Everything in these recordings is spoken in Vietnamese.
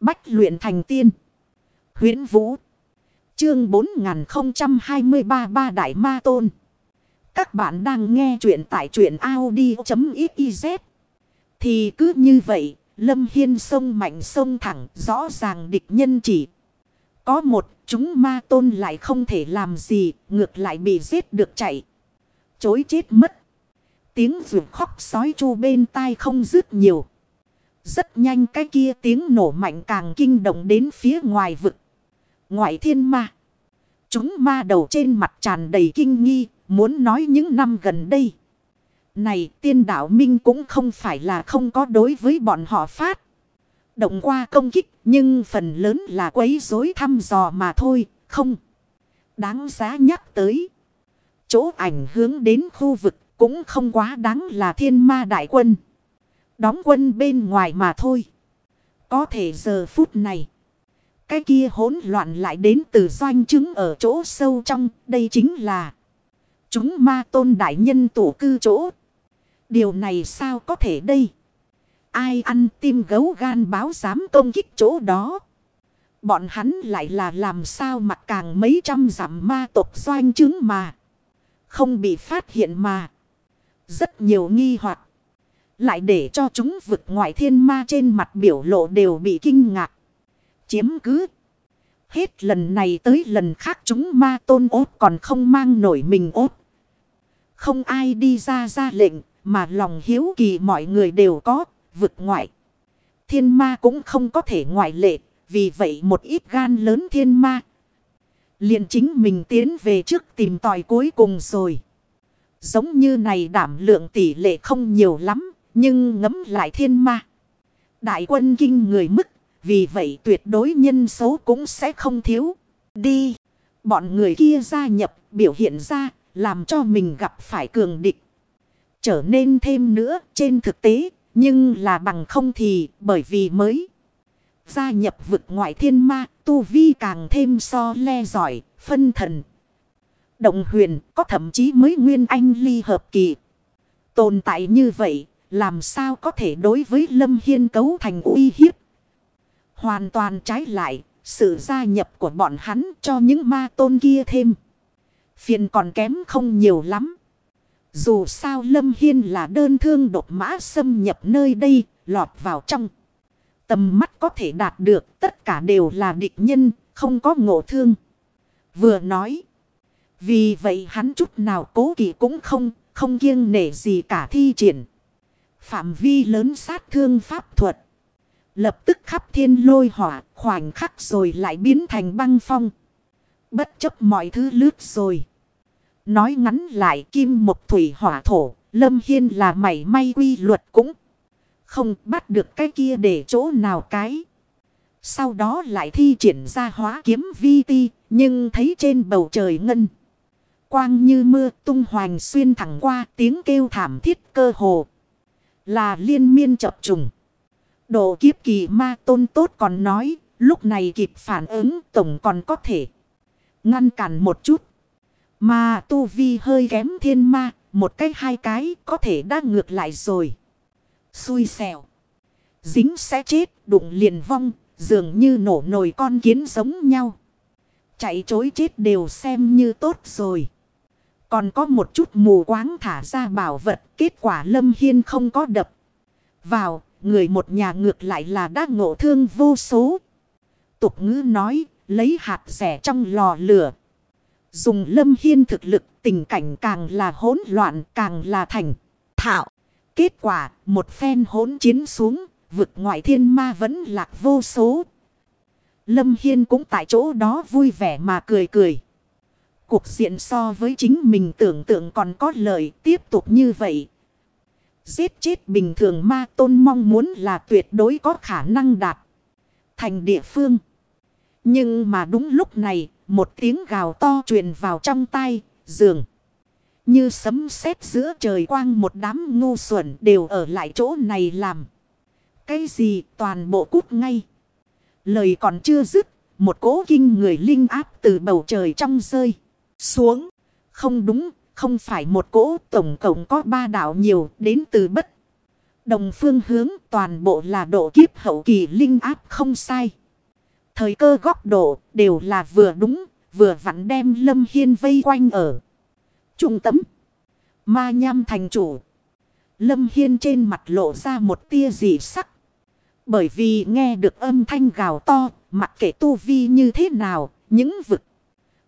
Bách luyện thành tiên. huyễn Vũ. Chương 4023 Ba Đại Ma Tôn. Các bạn đang nghe truyện tại truyện Audi.xyz. Thì cứ như vậy, Lâm Hiên sông mạnh sông thẳng, rõ ràng địch nhân chỉ. Có một, chúng ma tôn lại không thể làm gì, ngược lại bị giết được chạy. Chối chết mất. Tiếng vượt khóc sói chu bên tai không dứt nhiều. Rất nhanh cái kia tiếng nổ mạnh càng kinh động đến phía ngoài vực. Ngoại thiên ma. Chúng ma đầu trên mặt tràn đầy kinh nghi, muốn nói những năm gần đây. Này tiên đạo minh cũng không phải là không có đối với bọn họ phát. Động qua công kích nhưng phần lớn là quấy rối thăm dò mà thôi, không. Đáng giá nhắc tới. Chỗ ảnh hướng đến khu vực cũng không quá đáng là thiên ma đại quân. Đóng quân bên ngoài mà thôi. Có thể giờ phút này. Cái kia hỗn loạn lại đến từ doanh chứng ở chỗ sâu trong. Đây chính là. Chúng ma tôn đại nhân tổ cư chỗ. Điều này sao có thể đây? Ai ăn tim gấu gan báo dám công kích chỗ đó? Bọn hắn lại là làm sao mặc càng mấy trăm dặm ma tộc doanh chứng mà. Không bị phát hiện mà. Rất nhiều nghi hoặc lại để cho chúng vực ngoại thiên ma trên mặt biểu lộ đều bị kinh ngạc. Chiếm cứ. Hết lần này tới lần khác chúng ma tôn ốt còn không mang nổi mình ốt. Không ai đi ra ra lệnh mà lòng hiếu kỳ mọi người đều có, vực ngoại. Thiên ma cũng không có thể ngoại lệ. Vì vậy một ít gan lớn thiên ma. liền chính mình tiến về trước tìm tòi cuối cùng rồi. Giống như này đảm lượng tỷ lệ không nhiều lắm. Nhưng ngấm lại thiên ma. Đại quân kinh người mức. Vì vậy tuyệt đối nhân số cũng sẽ không thiếu. Đi. Bọn người kia gia nhập biểu hiện ra. Làm cho mình gặp phải cường địch. Trở nên thêm nữa trên thực tế. Nhưng là bằng không thì bởi vì mới. Gia nhập vực ngoại thiên ma. Tu vi càng thêm so le giỏi. Phân thần động huyền có thậm chí mới nguyên anh ly hợp kỳ. Tồn tại như vậy, làm sao có thể đối với Lâm Hiên cấu thành uy hiếp. Hoàn toàn trái lại, sự gia nhập của bọn hắn cho những ma tôn kia thêm. Phiền còn kém không nhiều lắm. Dù sao Lâm Hiên là đơn thương độc mã xâm nhập nơi đây, lọt vào trong. Tầm mắt có thể đạt được, tất cả đều là địch nhân, không có ngộ thương. Vừa nói. Vì vậy hắn chút nào cố kỳ cũng không, không kiêng nể gì cả thi triển. Phạm vi lớn sát thương pháp thuật. Lập tức khắp thiên lôi hỏa, khoảnh khắc rồi lại biến thành băng phong. Bất chấp mọi thứ lướt rồi. Nói ngắn lại kim một thủy hỏa thổ, lâm hiên là mảy may quy luật cũng. Không bắt được cái kia để chỗ nào cái. Sau đó lại thi triển ra hóa kiếm vi ti, nhưng thấy trên bầu trời ngân quang như mưa tung hoành xuyên thẳng qua tiếng kêu thảm thiết cơ hồ. Là liên miên chập trùng. Độ kiếp kỳ ma tôn tốt còn nói, lúc này kịp phản ứng tổng còn có thể ngăn cản một chút. Mà tu vi hơi kém thiên ma, một cái hai cái có thể đã ngược lại rồi. Xui xẻo. Dính sẽ chết, đụng liền vong, dường như nổ nồi con kiến giống nhau. Chạy chối chết đều xem như tốt rồi. Còn có một chút mù quáng thả ra bảo vật. Kết quả Lâm Hiên không có đập. Vào, người một nhà ngược lại là đã ngộ thương vô số. Tục ngữ nói, lấy hạt rẻ trong lò lửa. Dùng Lâm Hiên thực lực, tình cảnh càng là hỗn loạn, càng là thành, thạo. Kết quả, một phen hỗn chiến xuống, vực ngoại thiên ma vẫn lạc vô số. Lâm Hiên cũng tại chỗ đó vui vẻ mà cười cười. Cuộc diện so với chính mình tưởng tượng còn có lợi tiếp tục như vậy. Giết chết bình thường ma tôn mong muốn là tuyệt đối có khả năng đạt thành địa phương. Nhưng mà đúng lúc này, một tiếng gào to truyền vào trong tay, giường. Như sấm sét giữa trời quang một đám ngu xuẩn đều ở lại chỗ này làm. Cái gì toàn bộ cút ngay. Lời còn chưa dứt, một cố kinh người linh áp từ bầu trời trong rơi xuống. Không đúng, không phải một cỗ tổng cộng có ba đạo nhiều đến từ bất. Đồng phương hướng toàn bộ là độ kiếp hậu kỳ linh áp không sai. Thời cơ góc độ đều là vừa đúng, vừa vặn đem Lâm Hiên vây quanh ở. Trung tâm. Ma nham thành chủ. Lâm Hiên trên mặt lộ ra một tia dị sắc. Bởi vì nghe được âm thanh gào to, mặc kệ tu vi như thế nào, những vực.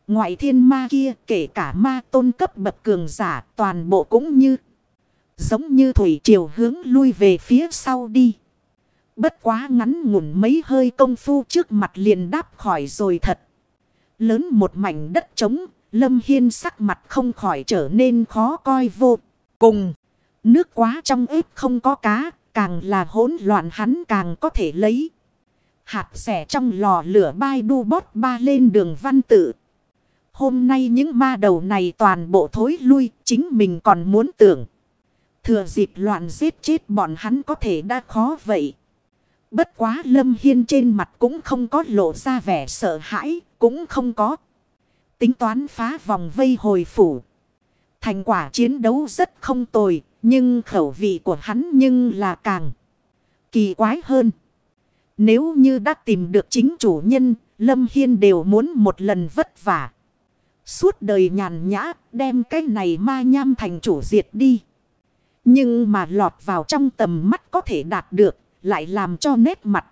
Ngoại thiên ma kia kể cả ma tôn cấp bậc cường giả toàn bộ cũng như. Giống như thủy triều hướng lui về phía sau đi. Bất quá ngắn ngủn mấy hơi công phu trước mặt liền đáp khỏi rồi thật. Lớn một mảnh đất trống, Lâm Hiên sắc mặt không khỏi trở nên khó coi vô cùng. Nước quá trong ếp không có cá, càng là hỗn loạn hắn càng có thể lấy. Hạt xẻ trong lò lửa bay đu bót ba lên đường văn tự. Hôm nay những ma đầu này toàn bộ thối lui, chính mình còn muốn tưởng. Thừa dịp loạn giết chết bọn hắn có thể đã khó vậy. Bất quá Lâm Hiên trên mặt cũng không có lộ ra vẻ sợ hãi, cũng không có. Tính toán phá vòng vây hồi phủ. Thành quả chiến đấu rất không tồi, nhưng khẩu vị của hắn nhưng là càng kỳ quái hơn. Nếu như đã tìm được chính chủ nhân, Lâm Hiên đều muốn một lần vất vả. Suốt đời nhàn nhã, đem cái này ma nham thành chủ diệt đi. Nhưng mà lọt vào trong tầm mắt có thể đạt được, lại làm cho nét mặt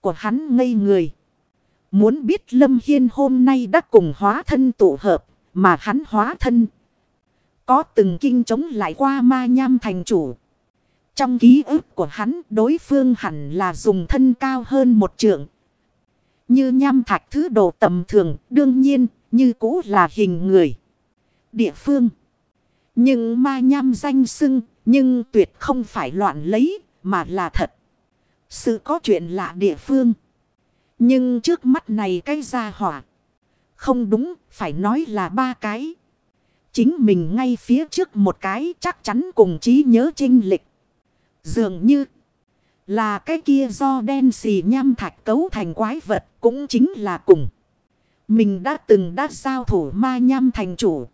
của hắn ngây người. Muốn biết Lâm Hiên hôm nay đã cùng hóa thân tụ hợp, mà hắn hóa thân. Có từng kinh chống lại qua ma nham thành chủ. Trong ký ức của hắn đối phương hẳn là dùng thân cao hơn một trượng. Như nham thạch thứ đồ tầm thường đương nhiên như cũ là hình người. Địa phương. Nhưng ma nham danh xưng nhưng tuyệt không phải loạn lấy, mà là thật. Sự có chuyện lạ địa phương. Nhưng trước mắt này cái ra hỏa. Không đúng, phải nói là ba cái. Chính mình ngay phía trước một cái chắc chắn cùng trí nhớ trinh lịch. Dường như là cái kia do đen xì nham thạch cấu thành quái vật cũng chính là cùng. Mình đã từng đã giao thủ ma nham thành chủ.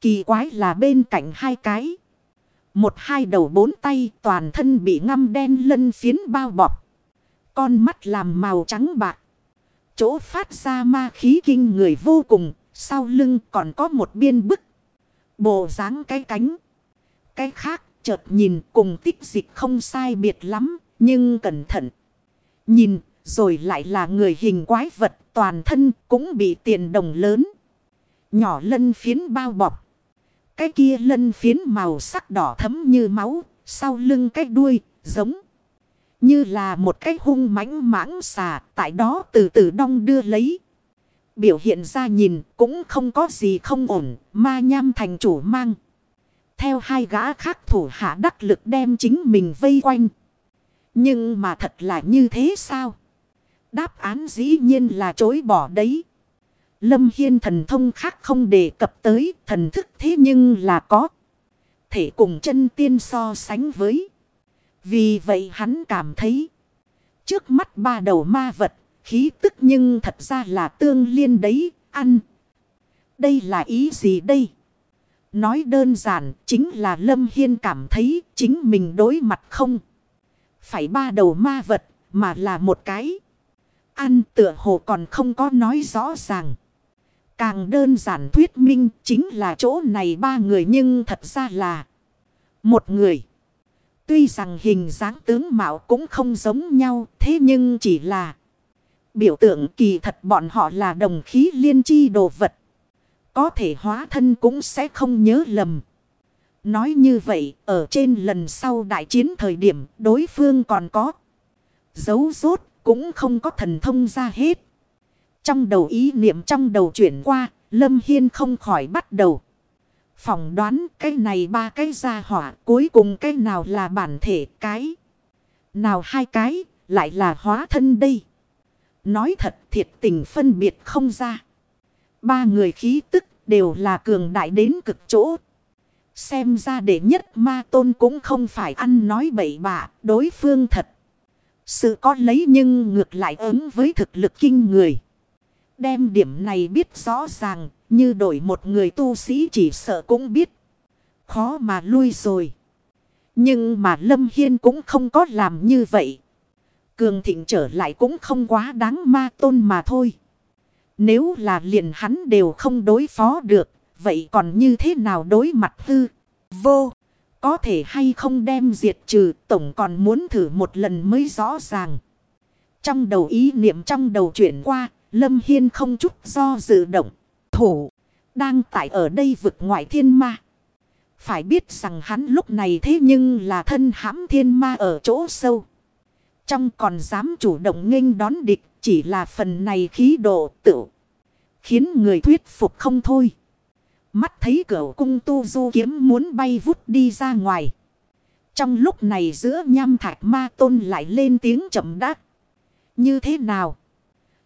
Kỳ quái là bên cạnh hai cái. Một hai đầu bốn tay toàn thân bị ngâm đen lân phiến bao bọc. Con mắt làm màu trắng bạc. Chỗ phát ra ma khí kinh người vô cùng. Sau lưng còn có một biên bức. Bộ dáng cái cánh. Cái khác chợt nhìn cùng tích dịch không sai biệt lắm. Nhưng cẩn thận. Nhìn rồi lại là người hình quái vật toàn thân cũng bị tiền đồng lớn. Nhỏ lân phiến bao bọc. Cái kia lân phiến màu sắc đỏ thấm như máu. Sau lưng cái đuôi giống. Như là một cái hung mãnh mãng xà. Tại đó từ từ đong đưa lấy. Biểu hiện ra nhìn cũng không có gì không ổn. Ma nham thành chủ mang. Theo hai gã khác thủ hạ đắc lực đem chính mình vây quanh. Nhưng mà thật là như thế sao? Đáp án dĩ nhiên là chối bỏ đấy. Lâm Hiên thần thông khác không đề cập tới, thần thức thế nhưng là có. Thể cùng chân tiên so sánh với. Vì vậy hắn cảm thấy. Trước mắt ba đầu ma vật. Khí tức nhưng thật ra là tương liên đấy. Ăn. Đây là ý gì đây? Nói đơn giản, chính là Lâm Hiên cảm thấy chính mình đối mặt không. Phải ba đầu ma vật, mà là một cái. Ăn tựa hồ còn không có nói rõ ràng. Càng đơn giản thuyết minh chính là chỗ này ba người nhưng thật ra là một người. Tuy rằng hình dáng tướng mạo cũng không giống nhau, thế nhưng chỉ là biểu tượng kỳ thật bọn họ là đồng khí liên chi đồ vật. Có thể hóa thân cũng sẽ không nhớ lầm. Nói như vậy, ở trên lần sau đại chiến thời điểm, đối phương còn có dấu rốt cũng không có thần thông ra hết. Trong đầu ý niệm trong đầu chuyển qua, Lâm Hiên không khỏi bắt đầu. Phỏng đoán cái này ba cái ra hỏa cuối cùng cái nào là bản thể cái. Nào hai cái lại là hóa thân đây. Nói thật thiệt tình phân biệt không ra. Ba người khí tức đều là cường đại đến cực chỗ. Xem ra để nhất ma tôn cũng không phải ăn nói bậy bạ đối phương thật. Sự có lấy nhưng ngược lại ứng với thực lực kinh người. Đem điểm này biết rõ ràng, như đổi một người tu sĩ chỉ sợ cũng biết. Khó mà lui rồi. Nhưng mà Lâm Hiên cũng không có làm như vậy. Cường thịnh trở lại cũng không quá đáng ma tôn mà thôi. Nếu là liền hắn đều không đối phó được. Vậy còn như thế nào đối mặt hư? Vô. Có thể hay không đem diệt trừ. Tổng còn muốn thử một lần mới rõ ràng. Trong đầu ý niệm trong đầu chuyển qua. Lâm Hiên không chút do dự động. Thủ. Đang tại ở đây vực ngoại thiên ma. Phải biết rằng hắn lúc này thế nhưng là thân hãm thiên ma ở chỗ sâu. Trong còn dám chủ động nghênh đón địch, chỉ là phần này khí độ tự. Khiến người thuyết phục không thôi. Mắt thấy cửa cung tu du kiếm muốn bay vút đi ra ngoài. Trong lúc này giữa nham thạch ma tôn lại lên tiếng chậm đắc. Như thế nào?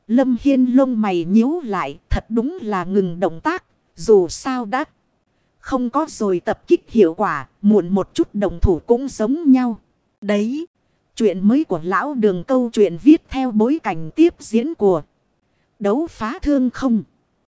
Lâm Hiên lông mày nhíu lại, thật đúng là ngừng động tác. Dù sao đã không có rồi tập kích hiệu quả. Muộn một chút đồng thủ cũng giống nhau. Đấy. Chuyện mới của lão đường câu chuyện viết theo bối cảnh tiếp diễn của đấu phá thương không.